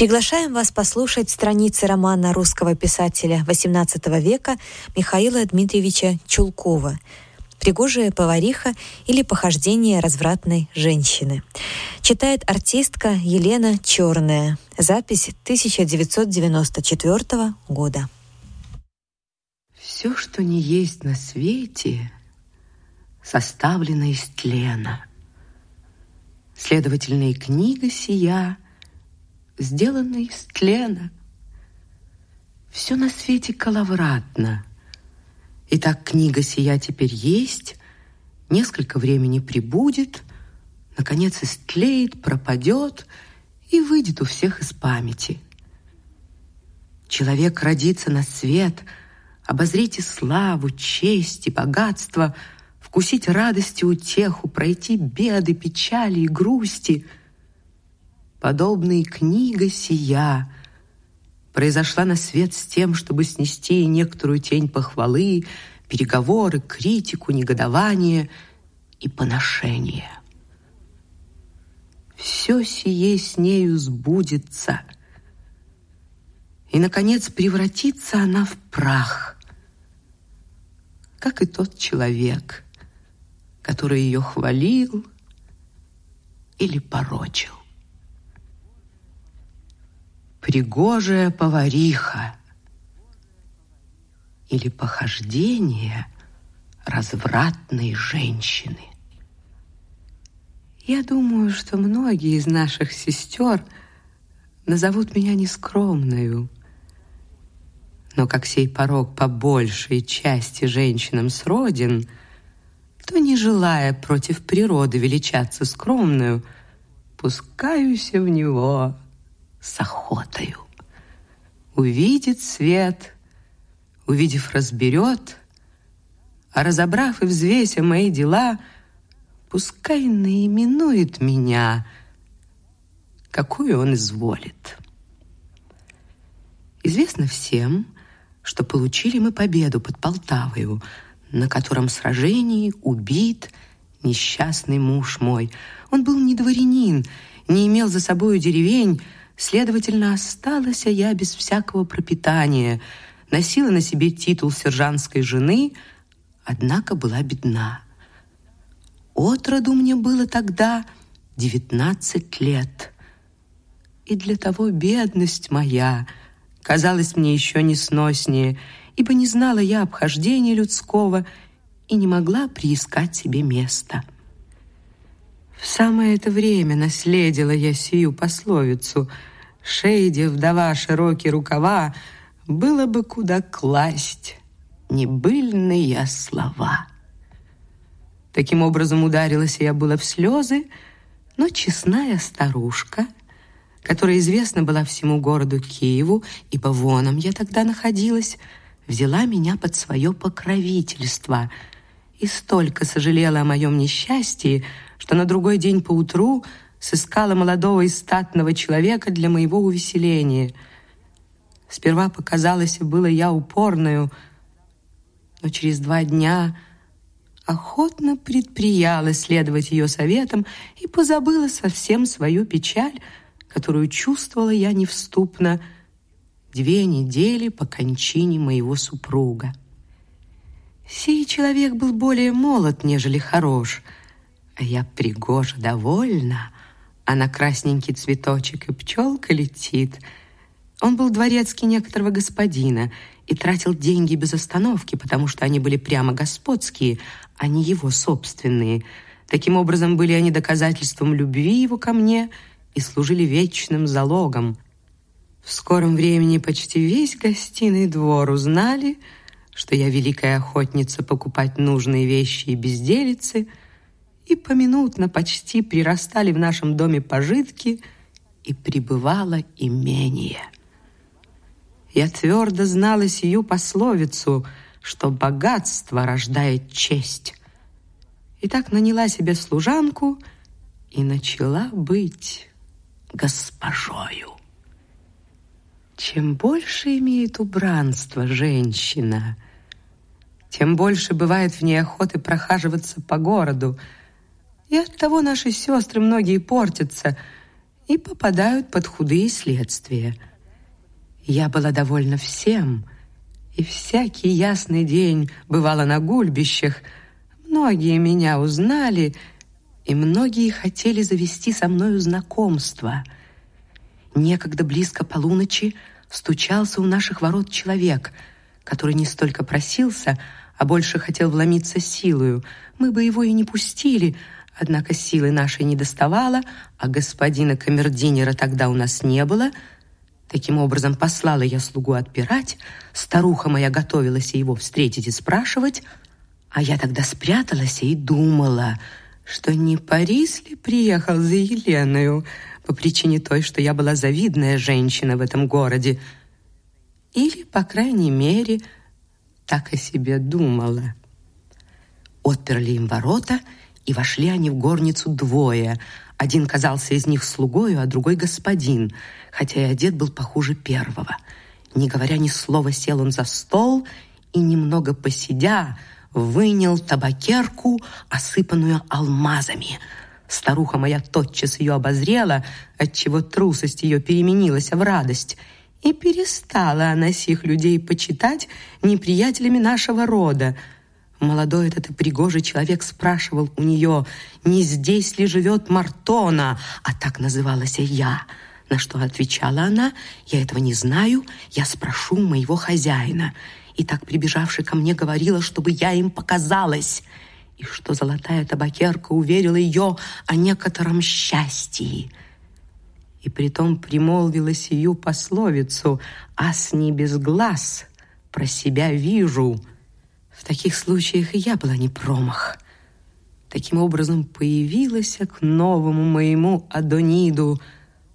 Приглашаем вас послушать страницы романа русского писателя XVIII века Михаила Дмитриевича Чулкова «Пригожая повариха» или «Похождение развратной женщины». Читает артистка Елена Черная. Запись 1994 года. Все, что не есть на свете, составлено из тлена. Следовательно, и книга сия — сделано из тлена. Все на свете коловратно. И так книга сия теперь есть, несколько времени прибудет, наконец истлеет, пропадет и выйдет у всех из памяти. Человек родится на свет, обозрите славу, честь и богатство, вкусить радости, утеху, пройти беды, печали и грусти — подобной книга сия, произошла на свет с тем, чтобы снести некоторую тень похвалы, переговоры, критику, негодование и поношение. Все сие с нею сбудется, и, наконец, превратится она в прах, как и тот человек, который ее хвалил или порочил пригожая повариха или похождение развратной женщины. Я думаю, что многие из наших сестер назовут меня нескромную, но как сей порог по большей части женщинам сроден, то, не желая против природы величаться скромную, пускаюсь в него с охотою. Увидит свет, увидев, разберет, а разобрав и взвеся мои дела, пускай наименует меня, какую он изволит. Известно всем, что получили мы победу под Полтавою, на котором сражении убит несчастный муж мой. Он был не дворянин, не имел за собою деревень, Следовательно, осталась я без всякого пропитания, носила на себе титул сержантской жены, однако была бедна. Отроду мне было тогда девятнадцать лет. И для того бедность моя казалась мне еще несноснее, ибо не знала я обхождения людского и не могла приискать себе места. В самое это время наследила я сию пословицу — Шейде, вдова, широкие рукава, было бы куда класть небыльные слова. Таким образом ударилась я была в слезы, но честная старушка, которая известна была всему городу Киеву, ибо воном я тогда находилась, взяла меня под свое покровительство и столько сожалела о моем несчастье, что на другой день поутру утру сыскала молодого и статного человека для моего увеселения. Сперва показалось, было я упорную, но через два дня охотно предприяла следовать ее советам и позабыла совсем свою печаль, которую чувствовала я невступно две недели по кончине моего супруга. Сей человек был более молод, нежели хорош, а я пригожа довольна, а на красненький цветочек и пчелка летит. Он был дворецкий некоторого господина и тратил деньги без остановки, потому что они были прямо господские, а не его собственные. Таким образом, были они доказательством любви его ко мне и служили вечным залогом. В скором времени почти весь гостиный двор узнали, что я великая охотница покупать нужные вещи и безделицы — и поминутно почти прирастали в нашем доме пожитки, и пребывало имение. Я твердо знала сию пословицу, что богатство рождает честь. И так наняла себе служанку и начала быть госпожою. Чем больше имеет убранство женщина, тем больше бывает в ней охоты прохаживаться по городу, и от того наши сестры многие портятся, и попадают под худые следствия. Я была довольна всем, и всякий ясный день бывала на гульбищах. Многие меня узнали, и многие хотели завести со мною знакомство. Некогда близко полуночи стучался у наших ворот человек, который не столько просился, а больше хотел вломиться силою. Мы бы его и не пустили, однако силы нашей не доставало, а господина камердинера тогда у нас не было. Таким образом, послала я слугу отпирать, старуха моя готовилась его встретить и спрашивать, а я тогда спряталась и думала, что не Парис ли приехал за Еленою по причине той, что я была завидная женщина в этом городе, или, по крайней мере, так о себе думала. Отперли им ворота, и вошли они в горницу двое. Один казался из них слугою, а другой господин, хотя и одет был похуже первого. Не говоря ни слова, сел он за стол и, немного посидя, вынял табакерку, осыпанную алмазами. Старуха моя тотчас ее обозрела, отчего трусость ее переменилась в радость — и перестала она сих людей почитать неприятелями нашего рода. Молодой этот и пригожий человек спрашивал у нее, не здесь ли живет Мартона, а так называлась я. На что отвечала она, я этого не знаю, я спрошу моего хозяина. И так прибежавший ко мне говорила, чтобы я им показалась, и что золотая табакерка уверила ее о некотором счастье и притом примолвила сию пословицу «Ас не без глаз, про себя вижу». В таких случаях и я была не промах. Таким образом появилась к новому моему Адониду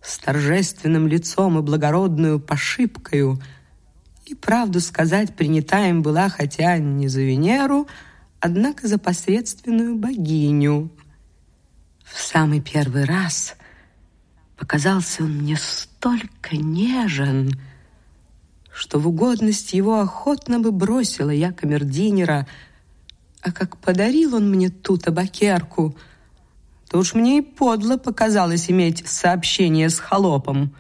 с торжественным лицом и благородную пошибкою. И правду сказать, принята им была, хотя не за Венеру, однако за посредственную богиню. В самый первый раз — Показался он мне столько нежен, что в угодность его охотно бы бросила я камердинера, а как подарил он мне ту табакерку, то уж мне и подло показалось иметь сообщение с холопом.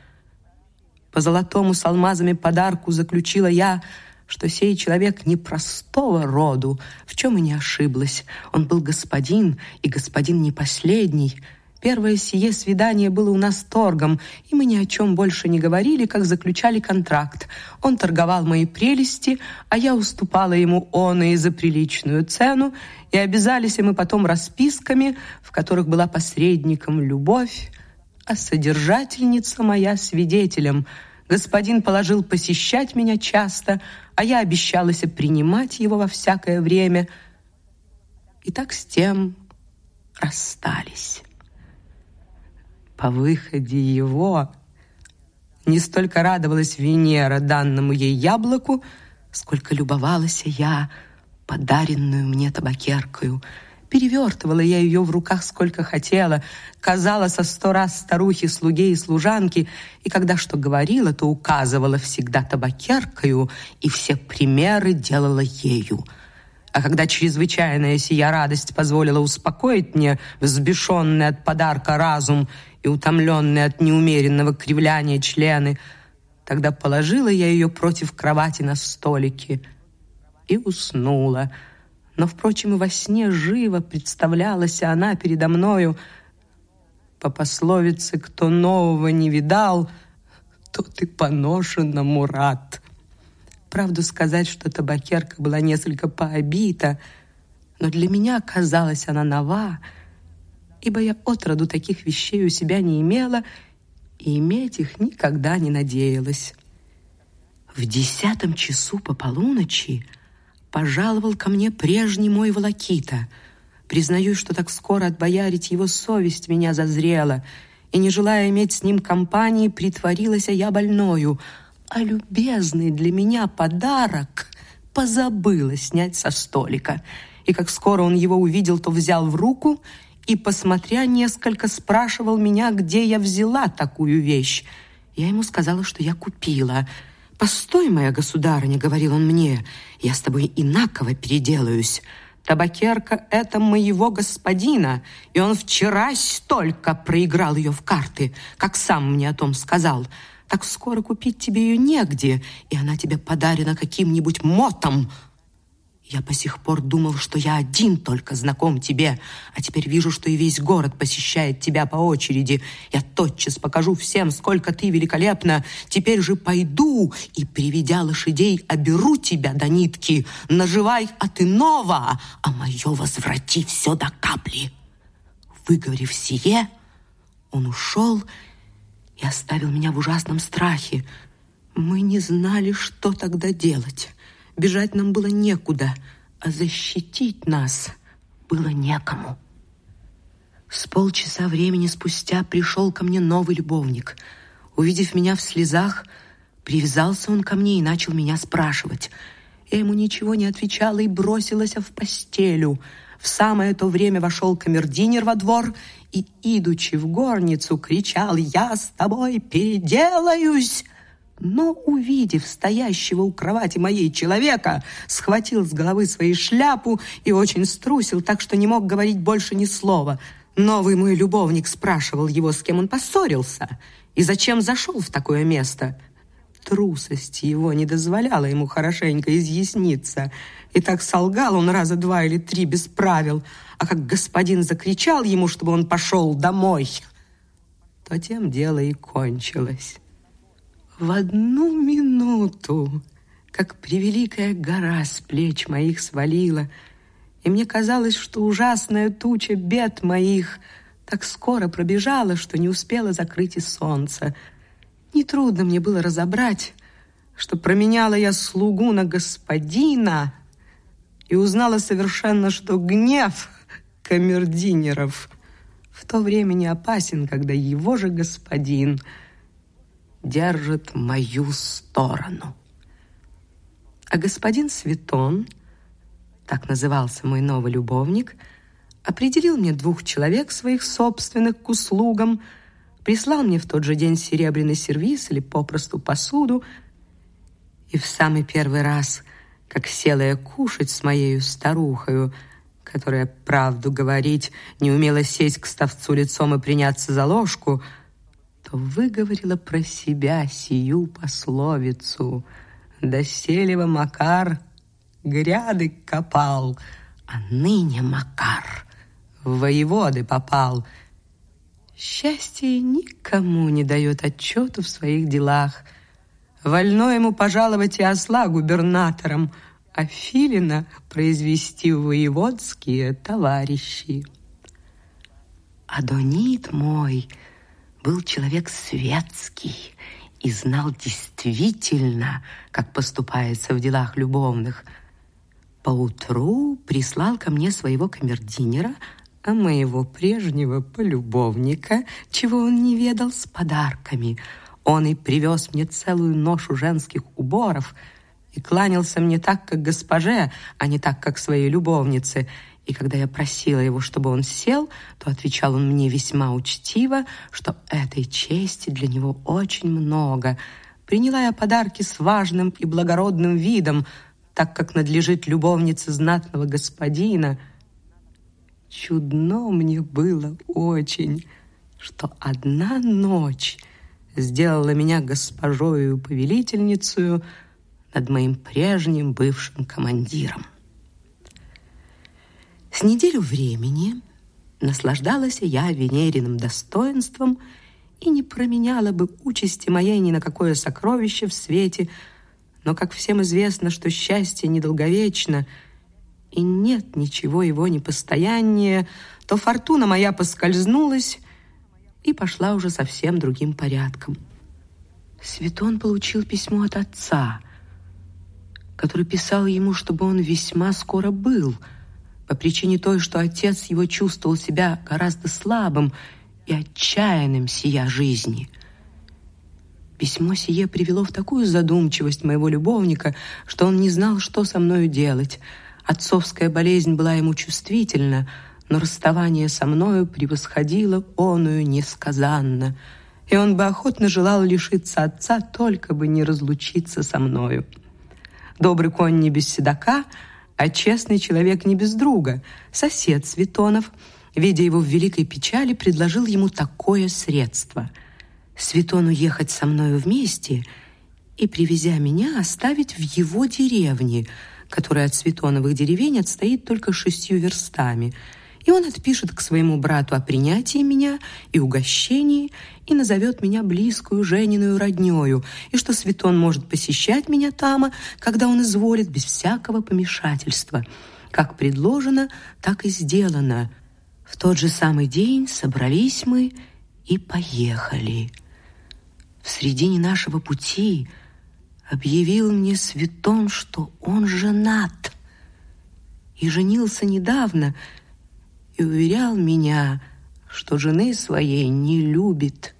По золотому с алмазами подарку заключила я, что сей человек непростого роду, в чем и не ошиблась. Он был господин, и господин не последний — Первое сие свидание было у нас торгом, и мы ни о чем больше не говорили, как заключали контракт. Он торговал мои прелести, а я уступала ему он и за приличную цену, и обязались мы потом расписками, в которых была посредником любовь, а содержательница моя свидетелем. Господин положил посещать меня часто, а я обещалась принимать его во всякое время. И так с тем расстались по выходе его не столько радовалась Венера данному ей яблоку, сколько любовалась я подаренную мне табакеркою. Перевертывала я ее в руках сколько хотела, казала со сто раз старухи, слуге и служанки, и когда что говорила, то указывала всегда табакеркою, и все примеры делала ею. А когда чрезвычайная сия радость позволила успокоить мне взбешенный от подарка разум и утомленные от неумеренного кривляния члены. Тогда положила я ее против кровати на столике и уснула. Но, впрочем, и во сне живо представлялась она передо мною. По пословице «кто нового не видал», тот и поношенному рад. Правду сказать, что табакерка была несколько пообита, но для меня казалась она нова — ибо я отроду таких вещей у себя не имела и иметь их никогда не надеялась. В десятом часу по полуночи пожаловал ко мне прежний мой волокита. Признаюсь, что так скоро отбоярить его совесть меня зазрела, и, не желая иметь с ним компании, притворилась я больною, а любезный для меня подарок позабыла снять со столика. И как скоро он его увидел, то взял в руку и, посмотря несколько, спрашивал меня, где я взяла такую вещь. Я ему сказала, что я купила. «Постой, моя государыня», — говорил он мне, — «я с тобой инаково переделаюсь». Табакерка — это моего господина, и он вчера только проиграл ее в карты, как сам мне о том сказал. Так скоро купить тебе ее негде, и она тебе подарена каким-нибудь мотом, я по сих пор думал, что я один только знаком тебе, а теперь вижу, что и весь город посещает тебя по очереди. Я тотчас покажу всем, сколько ты великолепна. Теперь же пойду и, приведя лошадей, оберу тебя до нитки. Наживай от иного, а мое возврати все до капли. Выговорив сие, он ушел и оставил меня в ужасном страхе. Мы не знали, что тогда делать. Бежать нам было некуда, а защитить нас было некому. С полчаса времени спустя пришел ко мне новый любовник. Увидев меня в слезах, привязался он ко мне и начал меня спрашивать. Я ему ничего не отвечала и бросилась в постелю. В самое то время вошел камердинер во двор и, идучи в горницу, кричал «Я с тобой переделаюсь!» но, увидев стоящего у кровати моей человека, схватил с головы своей шляпу и очень струсил, так что не мог говорить больше ни слова. Новый мой любовник спрашивал его, с кем он поссорился и зачем зашел в такое место. Трусость его не дозволяла ему хорошенько изъясниться, и так солгал он раза два или три без правил, а как господин закричал ему, чтобы он пошел домой, то тем дело и кончилось. В одну минуту, как превеликая гора с плеч моих свалила, и мне казалось, что ужасная туча бед моих так скоро пробежала, что не успела закрыть и солнце. Нетрудно мне было разобрать, что променяла я слугу на господина и узнала совершенно, что гнев камердинеров в то время не опасен, когда его же господин — держит мою сторону. А господин Светон, так назывался мой новый любовник, определил мне двух человек своих собственных к услугам, прислал мне в тот же день серебряный сервиз или попросту посуду, и в самый первый раз, как села я кушать с моею старухою, которая, правду говорить, не умела сесть к ставцу лицом и приняться за ложку — то выговорила про себя сию пословицу. Доселева Макар гряды копал, а ныне Макар воеводы попал. Счастье никому не дает отчету в своих делах. Вольно ему пожаловать и осла губернатором, а Филина произвести в воеводские товарищи. Адонит мой — был человек светский и знал действительно, как поступается в делах любовных. Поутру прислал ко мне своего камердинера, а моего прежнего полюбовника, чего он не ведал, с подарками. Он и привез мне целую ношу женских уборов и кланялся мне так, как госпоже, а не так, как своей любовнице — и когда я просила его, чтобы он сел, то отвечал он мне весьма учтиво, что этой чести для него очень много. Приняла я подарки с важным и благородным видом, так как надлежит любовнице знатного господина. Чудно мне было очень, что одна ночь сделала меня госпожою повелительницей над моим прежним бывшим командиром. С неделю времени наслаждалась я Венериным достоинством и не променяла бы участи моей ни на какое сокровище в свете, но, как всем известно, что счастье недолговечно, и нет ничего его непостояннее, то фортуна моя поскользнулась и пошла уже совсем другим порядком. Светон получил письмо от отца, который писал ему, чтобы он весьма скоро был — по причине той, что отец его чувствовал себя гораздо слабым и отчаянным сия жизни. Письмо сие привело в такую задумчивость моего любовника, что он не знал, что со мною делать. Отцовская болезнь была ему чувствительна, но расставание со мною превосходило оную несказанно, и он бы охотно желал лишиться отца, только бы не разлучиться со мною. Добрый конь не без седока — А честный человек не без друга. Сосед Светонов, видя его в великой печали, предложил ему такое средство. Светону ехать со мною вместе и, привезя меня, оставить в его деревне, которая от Светоновых деревень отстоит только шестью верстами – и он отпишет к своему брату о принятии меня и угощении и назовет меня близкую Жениную роднёю, и что Светон может посещать меня тама, когда он изволит, без всякого помешательства. Как предложено, так и сделано. В тот же самый день собрались мы и поехали. В середине нашего пути объявил мне Светон, что он женат. И женился недавно, и уверял меня, что жены своей не любит.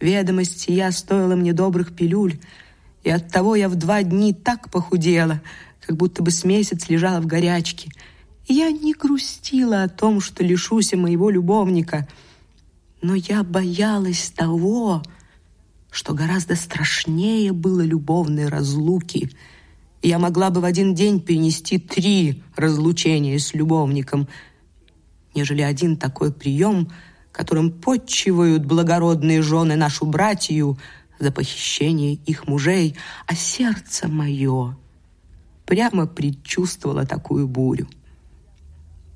Ведомость я стоила мне добрых пилюль, и оттого я в два дни так похудела, как будто бы с месяц лежала в горячке. И я не грустила о том, что лишусь моего любовника, но я боялась того, что гораздо страшнее было любовной разлуки — я могла бы в один день перенести три разлучения с любовником, нежели один такой прием, которым подчивают благородные жены нашу братью за похищение их мужей, а сердце мое прямо предчувствовало такую бурю.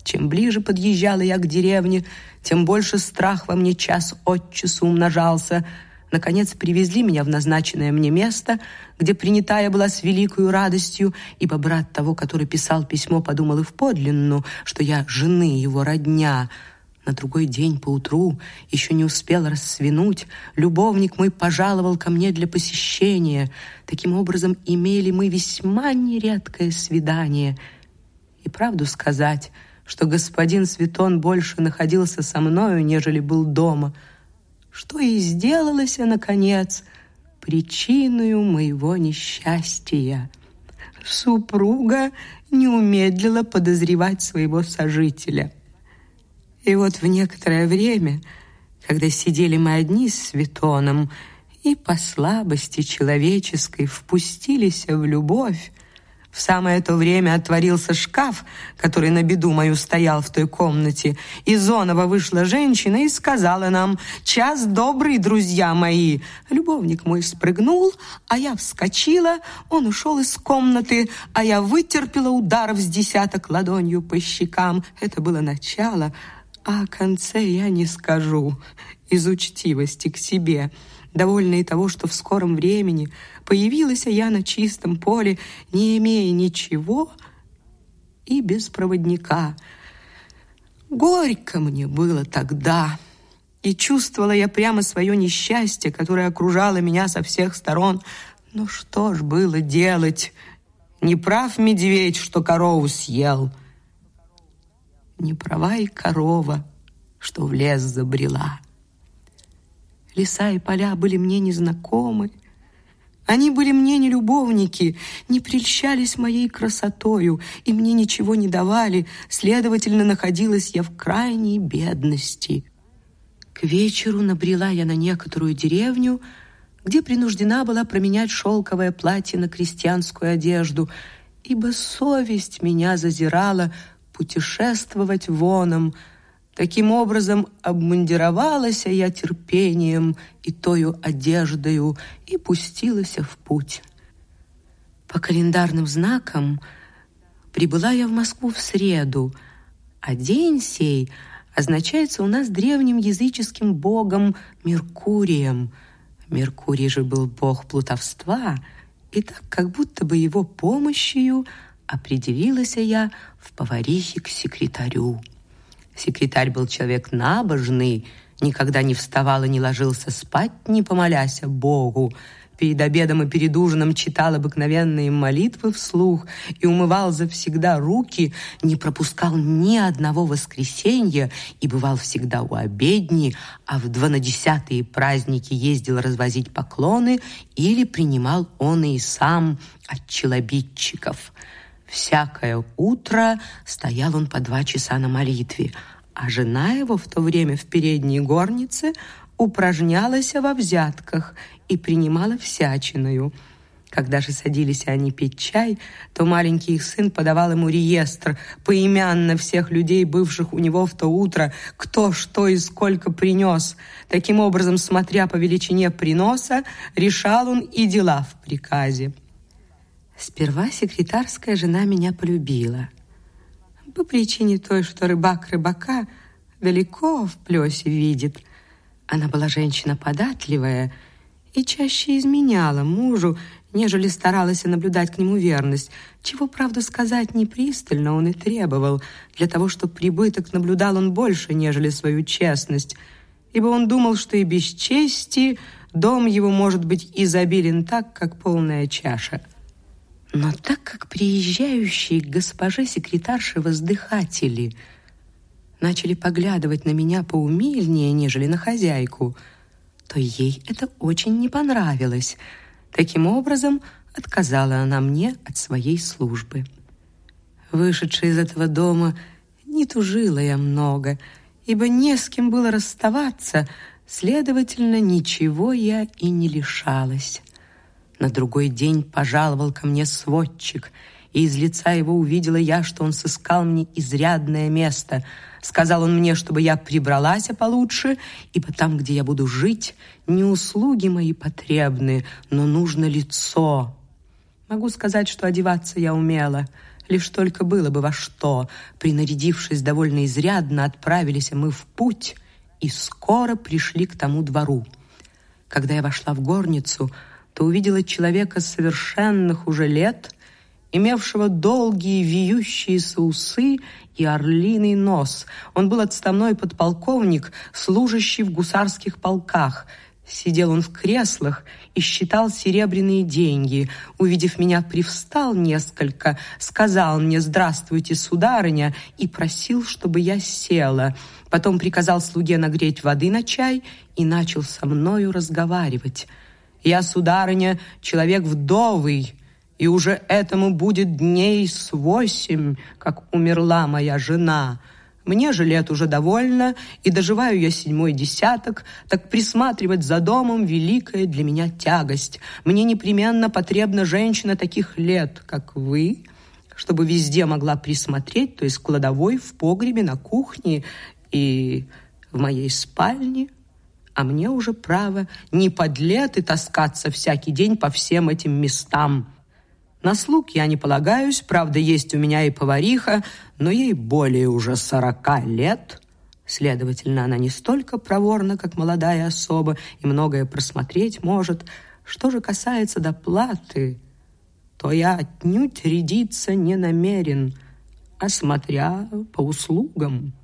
Чем ближе подъезжала я к деревне, тем больше страх во мне час от часу умножался — наконец привезли меня в назначенное мне место, где принятая была с великою радостью, ибо брат того, который писал письмо, подумал и в подлинну, что я жены его родня. На другой день поутру, еще не успел рассвинуть, любовник мой пожаловал ко мне для посещения. Таким образом, имели мы весьма нередкое свидание. И правду сказать, что господин Светон больше находился со мною, нежели был дома — что и сделалось, наконец, причиной моего несчастья. Супруга не умедлила подозревать своего сожителя. И вот в некоторое время, когда сидели мы одни с Светоном и по слабости человеческой впустились в любовь, в самое то время отворился шкаф, который на беду мою стоял в той комнате. Из Онова вышла женщина и сказала нам «Час добрый, друзья мои!» Любовник мой спрыгнул, а я вскочила, он ушел из комнаты, а я вытерпела ударов с десяток ладонью по щекам. Это было начало, а о конце я не скажу из учтивости к себе довольная того, что в скором времени появилась я на чистом поле, не имея ничего и без проводника. Горько мне было тогда, и чувствовала я прямо свое несчастье, которое окружало меня со всех сторон. Но что ж было делать? Не прав медведь, что корову съел. Не права и корова, что в лес забрела. Леса и поля были мне незнакомы. Они были мне не любовники, не прельщались моей красотою и мне ничего не давали, следовательно, находилась я в крайней бедности. К вечеру набрела я на некоторую деревню, где принуждена была променять шелковое платье на крестьянскую одежду, ибо совесть меня зазирала путешествовать воном, Таким образом, обмундировалась я терпением и тою одеждою и пустилась в путь. По календарным знакам прибыла я в Москву в среду, а день сей означается у нас древним языческим богом Меркурием. Меркурий же был бог плутовства, и так как будто бы его помощью определилась я в поварихе к секретарю. Секретарь был человек набожный, никогда не вставал и не ложился спать, не помоляся Богу. Перед обедом и перед ужином читал обыкновенные молитвы вслух и умывал завсегда руки, не пропускал ни одного воскресенья и бывал всегда у обедни, а в дванадесятые праздники ездил развозить поклоны или принимал он и сам от челобитчиков – Всякое утро стоял он по два часа на молитве, а жена его в то время в передней горнице упражнялась во взятках и принимала всячиною. Когда же садились они пить чай, то маленький их сын подавал ему реестр поимянно всех людей, бывших у него в то утро, кто что и сколько принес. Таким образом, смотря по величине приноса, решал он и дела в приказе. Сперва секретарская жена меня полюбила. По причине той, что рыбак рыбака далеко в плесе видит. Она была женщина податливая и чаще изменяла мужу, нежели старалась наблюдать к нему верность, чего, правду сказать, не пристально он и требовал, для того, чтобы прибыток наблюдал он больше, нежели свою честность, ибо он думал, что и без чести дом его может быть изобилен так, как полная чаша. Но так как приезжающие к госпоже секретарши воздыхатели начали поглядывать на меня поумильнее, нежели на хозяйку, то ей это очень не понравилось — Таким образом, отказала она мне от своей службы. Вышедшая из этого дома, не тужила я много, ибо не с кем было расставаться, следовательно, ничего я и не лишалась. На другой день пожаловал ко мне сводчик — и из лица его увидела я, что он сыскал мне изрядное место. Сказал он мне, чтобы я прибралась получше, ибо там, где я буду жить, не услуги мои потребны, но нужно лицо. Могу сказать, что одеваться я умела, лишь только было бы во что. Принарядившись довольно изрядно, отправились мы в путь и скоро пришли к тому двору. Когда я вошла в горницу, то увидела человека совершенных уже лет — имевшего долгие вьющиеся усы и орлиный нос. Он был отставной подполковник, служащий в гусарских полках. Сидел он в креслах и считал серебряные деньги. Увидев меня, привстал несколько, сказал мне «Здравствуйте, сударыня» и просил, чтобы я села. Потом приказал слуге нагреть воды на чай и начал со мною разговаривать. «Я, сударыня, человек вдовый, и уже этому будет дней с восемь, как умерла моя жена. Мне же лет уже довольно, и доживаю я седьмой десяток, так присматривать за домом великая для меня тягость. Мне непременно потребна женщина таких лет, как вы, чтобы везде могла присмотреть, то есть кладовой, в погребе, на кухне и в моей спальне. А мне уже право не под лет и таскаться всякий день по всем этим местам. На слуг я не полагаюсь, правда, есть у меня и повариха, но ей более уже сорока лет. Следовательно, она не столько проворна, как молодая особа, и многое просмотреть может. Что же касается доплаты, то я отнюдь рядиться не намерен, а по услугам.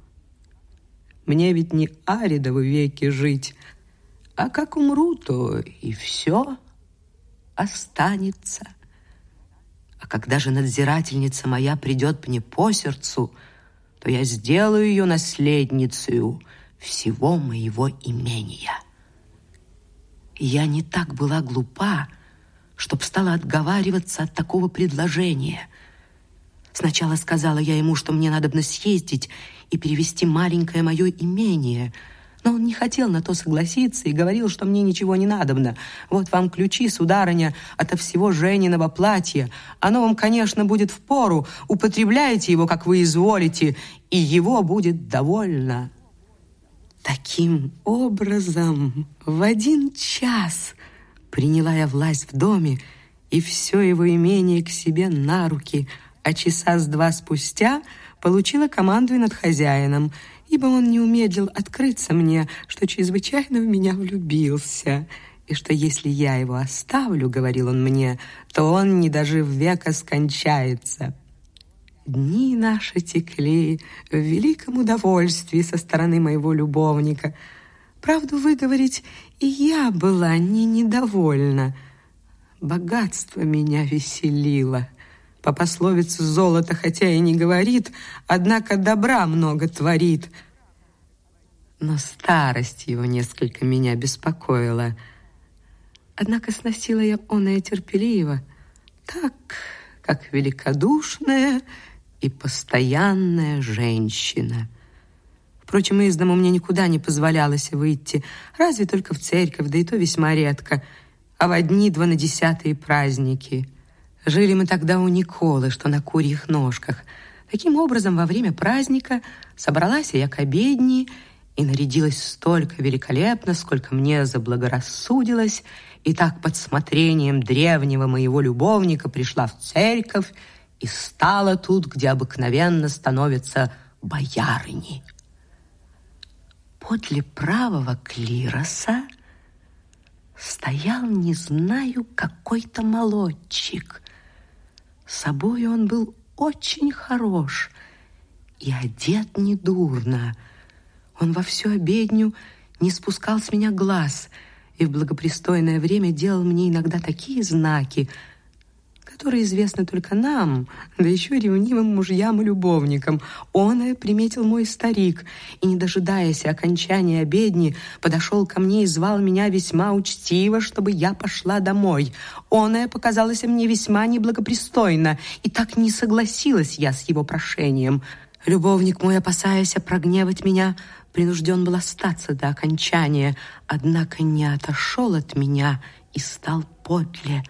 Мне ведь не аридовы веки жить, а как умру, то и все останется. А когда же надзирательница моя придет мне по сердцу, то я сделаю ее наследницей всего моего имения. я не так была глупа, чтоб стала отговариваться от такого предложения. Сначала сказала я ему, что мне надо бы съездить и перевести маленькое мое имение — но он не хотел на то согласиться и говорил, что мне ничего не надобно. Вот вам ключи, сударыня, ото всего Жениного платья. Оно вам, конечно, будет в пору. Употребляйте его, как вы изволите, и его будет довольно. Таким образом, в один час приняла я власть в доме и все его имение к себе на руки, а часа с два спустя получила команду над хозяином — ибо он не умедлил открыться мне, что чрезвычайно в меня влюбился, и что если я его оставлю, говорил он мне, то он, не дожив века, скончается. Дни наши текли в великом удовольствии со стороны моего любовника. Правду выговорить, и я была не недовольна. Богатство меня веселило. По пословице «золото хотя и не говорит, однако добра много творит». Но старость его несколько меня беспокоила. Однако сносила я оное терпеливо, так, как великодушная и постоянная женщина. Впрочем, из дому мне никуда не позволялось выйти, разве только в церковь, да и то весьма редко. а в одни дванадесятые праздники. Жили мы тогда у Николы, что на курьих ножках. Таким образом, во время праздника собралась я к обедни и нарядилась столько великолепно, сколько мне заблагорассудилось, и так под смотрением древнего моего любовника пришла в церковь и стала тут, где обыкновенно становятся боярыни. Подле правого клироса стоял, не знаю, какой-то молодчик. Собой он был очень хорош и одет недурно. Он во всю обедню не спускал с меня глаз и в благопристойное время делал мне иногда такие знаки, которые известны только нам, да еще ревнивым мужьям и любовникам. Он приметил мой старик, и, не дожидаясь окончания обедни, подошел ко мне и звал меня весьма учтиво, чтобы я пошла домой. Он показалось мне весьма неблагопристойно, и так не согласилась я с его прошением. Любовник мой, опасаясь прогневать меня, принужден был остаться до окончания, однако не отошел от меня и стал подле,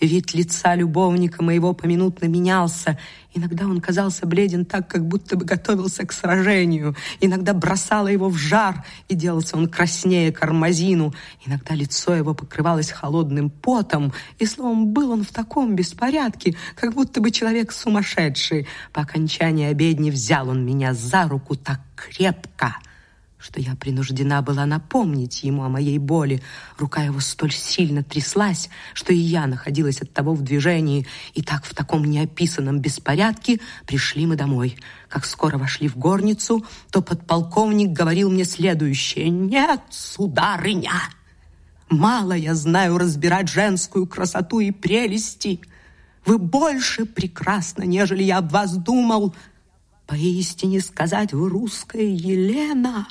Вид лица любовника моего поминутно менялся. Иногда он казался бледен так, как будто бы готовился к сражению. Иногда бросало его в жар, и делался он краснее кармазину. Иногда лицо его покрывалось холодным потом, и, словом, был он в таком беспорядке, как будто бы человек сумасшедший. По окончании обедни взял он меня за руку так крепко, что я принуждена была напомнить ему о моей боли. Рука его столь сильно тряслась, что и я находилась от того в движении, и так в таком неописанном беспорядке пришли мы домой. Как скоро вошли в горницу, то подполковник говорил мне следующее. «Нет, сударыня, мало я знаю разбирать женскую красоту и прелести. Вы больше прекрасны, нежели я об вас думал. Поистине сказать, вы русская Елена».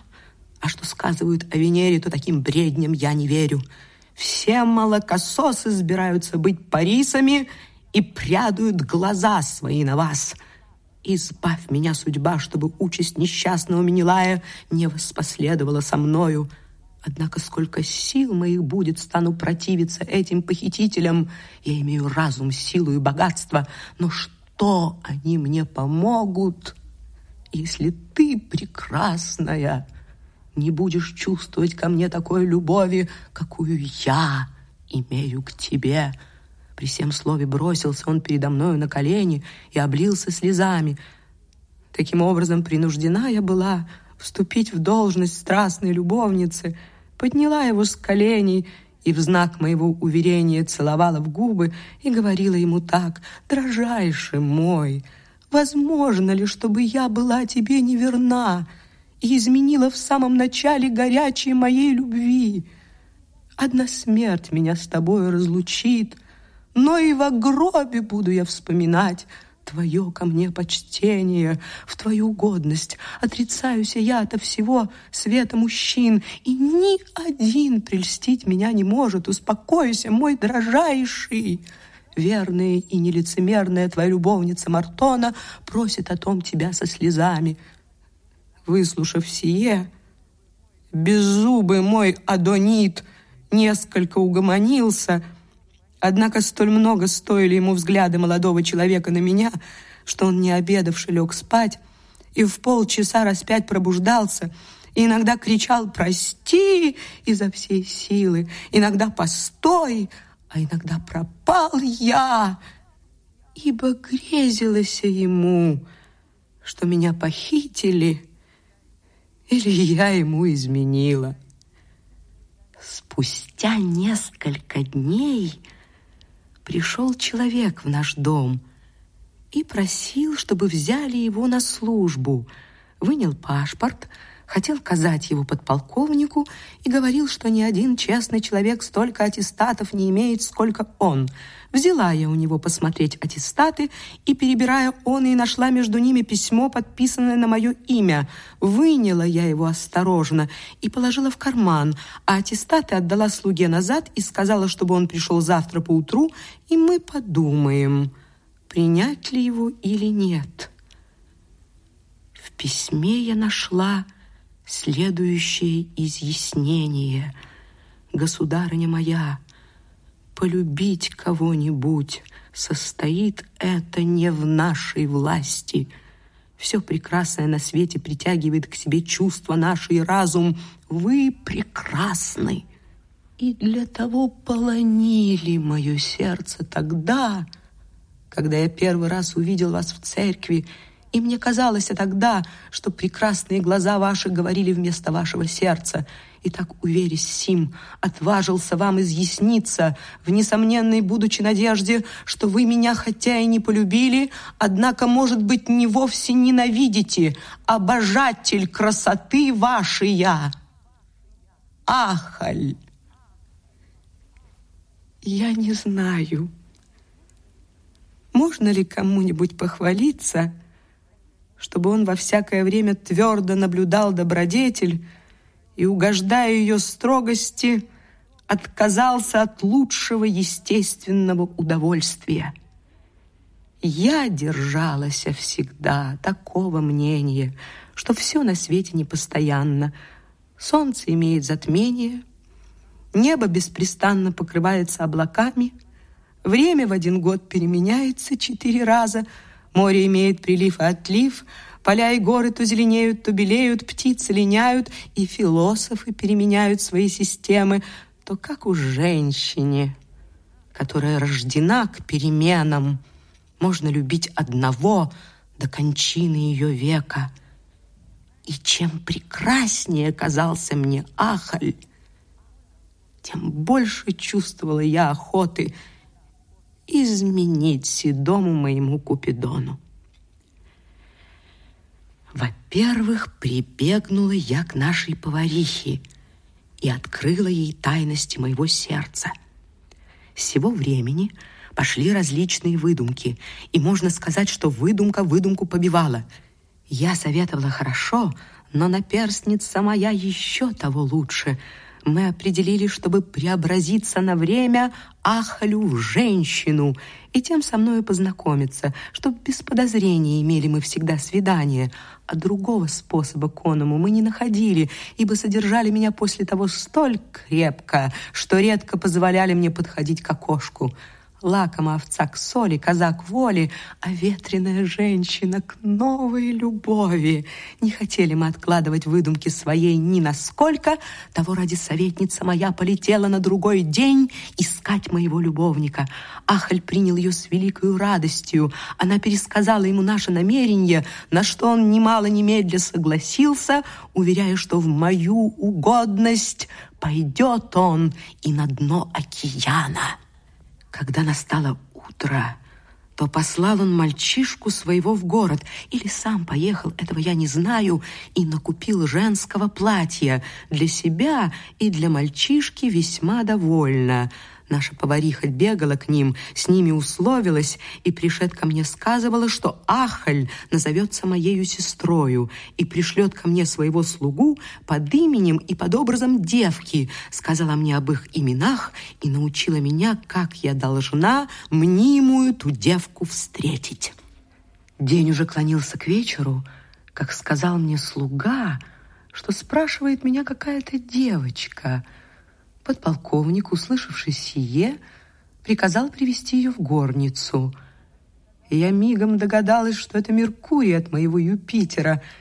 А что сказывают о Венере, то таким бредням я не верю. Все молокососы собираются быть парисами и прядают глаза свои на вас. Избавь меня, судьба, чтобы участь несчастного Менелая не воспоследовала со мною. Однако сколько сил моих будет, стану противиться этим похитителям. Я имею разум, силу и богатство, но что они мне помогут, если ты прекрасная?» Не будешь чувствовать ко мне такой любови, какую я имею к тебе». При всем слове бросился он передо мною на колени и облился слезами. Таким образом, принуждена я была вступить в должность страстной любовницы, подняла его с коленей и в знак моего уверения целовала в губы и говорила ему так, «Дрожайший мой, возможно ли, чтобы я была тебе неверна?» И изменила в самом начале горячей моей любви. Одна смерть меня с тобой разлучит, но и во гробе буду я вспоминать твое ко мне почтение, в твою угодность. Отрицаюсь я ото всего света мужчин, и ни один прельстить меня не может. Успокойся, мой дрожайший. Верная и нелицемерная твоя любовница Мартона просит о том тебя со слезами. Выслушав сие, беззубый мой Адонит несколько угомонился, однако столь много стоили ему взгляды молодого человека на меня, что он, не обедавши, лег спать и в полчаса распять пробуждался, и иногда кричал «Прости!» изо всей силы, иногда «Постой!», а иногда «Пропал я!» ибо грезилось ему, что меня похитили или я ему изменила. Спустя несколько дней пришел человек в наш дом и просил, чтобы взяли его на службу. Вынял паспорт, хотел казать его подполковнику и говорил, что ни один честный человек столько аттестатов не имеет, сколько он. Взяла я у него посмотреть аттестаты и, перебирая он, и нашла между ними письмо, подписанное на мое имя. Выняла я его осторожно и положила в карман, а аттестаты отдала слуге назад и сказала, чтобы он пришел завтра поутру, и мы подумаем, принять ли его или нет. В письме я нашла следующее изъяснение. «Государыня моя, полюбить кого-нибудь, состоит это не в нашей власти. Все прекрасное на свете притягивает к себе чувства наши и разум. Вы прекрасны. И для того полонили мое сердце тогда, когда я первый раз увидел вас в церкви, и мне казалось тогда, что прекрасные глаза ваши говорили вместо вашего сердца. И так, уверясь сим, отважился вам изъясниться, в несомненной будучи надежде, что вы меня хотя и не полюбили, однако, может быть, не вовсе ненавидите, обожатель красоты вашей я. Ахаль! Я не знаю, можно ли кому-нибудь похвалиться, чтобы он во всякое время твердо наблюдал добродетель и, угождая ее строгости, отказался от лучшего естественного удовольствия. Я держалась всегда такого мнения, что все на свете непостоянно. Солнце имеет затмение, небо беспрестанно покрывается облаками, время в один год переменяется четыре раза — Море имеет прилив и отлив, поля и горы то зеленеют, то белеют, птицы линяют, и философы переменяют свои системы, то как у женщине, которая рождена к переменам, можно любить одного до кончины ее века. И чем прекраснее казался мне Ахаль, тем больше чувствовала я охоты — изменить седому моему Купидону. Во-первых, прибегнула я к нашей поварихе и открыла ей тайности моего сердца. С сего времени пошли различные выдумки, и можно сказать, что выдумка выдумку побивала. Я советовала хорошо, но наперстница моя еще того лучше — мы определили, чтобы преобразиться на время Ахалю в женщину и тем со мною познакомиться, чтобы без подозрения имели мы всегда свидание. А другого способа к оному мы не находили, ибо содержали меня после того столь крепко, что редко позволяли мне подходить к окошку лакома овца к соли, казак воли, а ветреная женщина к новой любови. Не хотели мы откладывать выдумки своей ни насколько, того ради советница моя полетела на другой день искать моего любовника. Ахаль принял ее с великой радостью. Она пересказала ему наше намерение, на что он немало немедля согласился, уверяя, что в мою угодность пойдет он и на дно океана. Когда настало утро, то послал он мальчишку своего в город, или сам поехал, этого я не знаю, и накупил женского платья для себя и для мальчишки весьма довольна. Наша повариха бегала к ним, с ними условилась, и пришед ко мне сказывала, что Ахаль назовется моею сестрою и пришлет ко мне своего слугу под именем и под образом девки, сказала мне об их именах и научила меня, как я должна мнимую ту девку встретить. День уже клонился к вечеру, как сказал мне слуга, что спрашивает меня какая-то девочка — Подполковник, услышавший сие, приказал привести ее в горницу. Я мигом догадалась, что это Меркурий от моего Юпитера —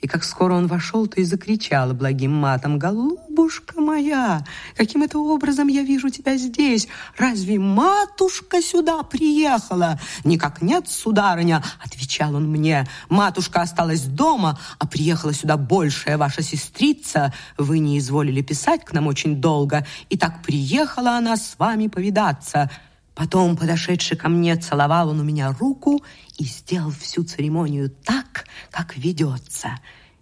и как скоро он вошел, то и закричала благим матом, «Голубушка моя, каким это образом я вижу тебя здесь? Разве матушка сюда приехала?» «Никак нет, сударыня», — отвечал он мне, «матушка осталась дома, а приехала сюда большая ваша сестрица. Вы не изволили писать к нам очень долго, и так приехала она с вами повидаться». Потом, подошедший ко мне, целовал он у меня руку и сделал всю церемонию так, как ведется.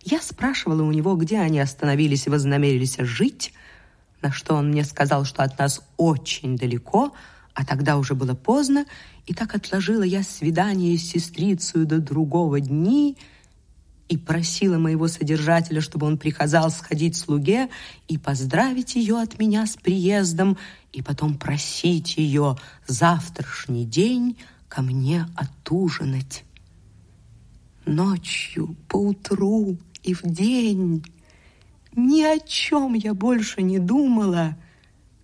Я спрашивала у него, где они остановились и вознамерились жить, на что он мне сказал, что от нас очень далеко, а тогда уже было поздно, и так отложила я свидание с сестрицей до другого дни и просила моего содержателя, чтобы он приказал сходить слуге и поздравить ее от меня с приездом, и потом просить ее завтрашний день ко мне отужинать. Ночью, поутру и в день ни о чем я больше не думала,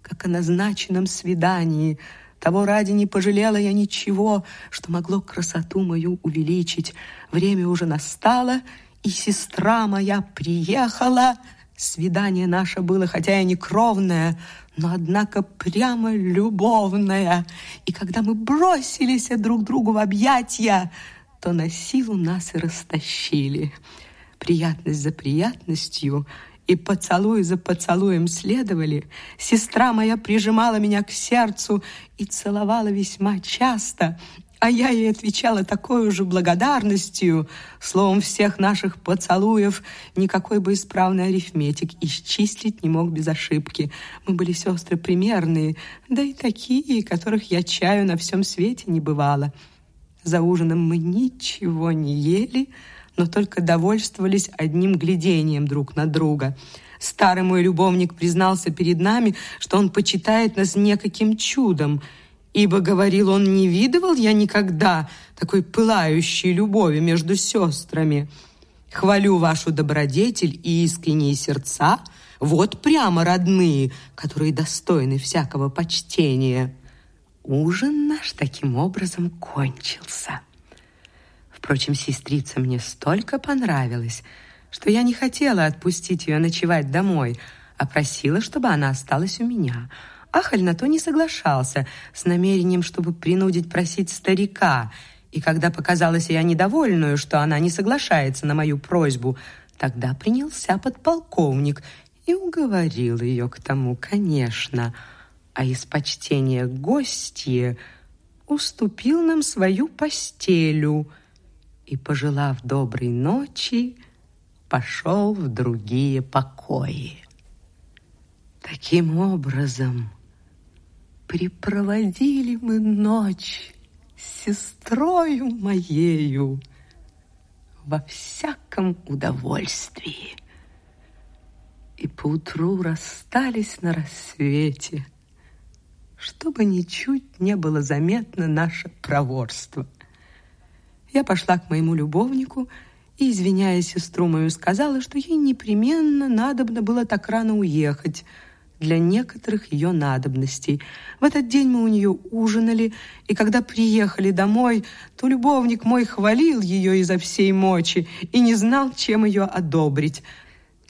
как о назначенном свидании. Того ради не пожалела я ничего, что могло красоту мою увеличить. Время уже настало, и сестра моя приехала. Свидание наше было, хотя и не кровное, но, однако, прямо любовное. И когда мы бросились друг другу в объятия, то на силу нас и растащили. Приятность за приятностью и поцелуй за поцелуем следовали. Сестра моя прижимала меня к сердцу и целовала весьма часто, а я ей отвечала такой же благодарностью. Словом, всех наших поцелуев никакой бы исправный арифметик исчислить не мог без ошибки. Мы были сестры примерные, да и такие, которых я чаю на всем свете не бывало. За ужином мы ничего не ели, но только довольствовались одним глядением друг на друга. Старый мой любовник признался перед нами, что он почитает нас некаким чудом — ибо, говорил он, не видывал я никогда такой пылающей любови между сестрами. Хвалю вашу добродетель и искренние сердца, вот прямо родные, которые достойны всякого почтения. Ужин наш таким образом кончился. Впрочем, сестрица мне столько понравилась, что я не хотела отпустить ее ночевать домой, а просила, чтобы она осталась у меня – Ахаль на то не соглашался, с намерением, чтобы принудить просить старика. И когда показалось я недовольную, что она не соглашается на мою просьбу, тогда принялся подполковник и уговорил ее к тому, конечно. А из почтения гостье уступил нам свою постелю и, пожелав доброй ночи, пошел в другие покои. Таким образом, Припроводили мы ночь с сестрою моею во всяком удовольствии. И поутру расстались на рассвете, чтобы ничуть не было заметно наше проворство. Я пошла к моему любовнику и, извиняя сестру мою, сказала, что ей непременно надобно было так рано уехать – для некоторых ее надобностей. В этот день мы у нее ужинали, и когда приехали домой, то любовник мой хвалил ее изо всей мочи и не знал, чем ее одобрить.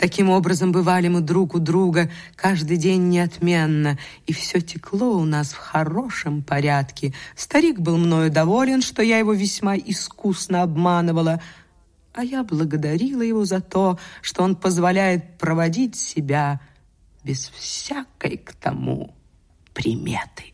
Таким образом, бывали мы друг у друга каждый день неотменно, и все текло у нас в хорошем порядке. Старик был мною доволен, что я его весьма искусно обманывала, а я благодарила его за то, что он позволяет проводить себя без всякой к тому приметы.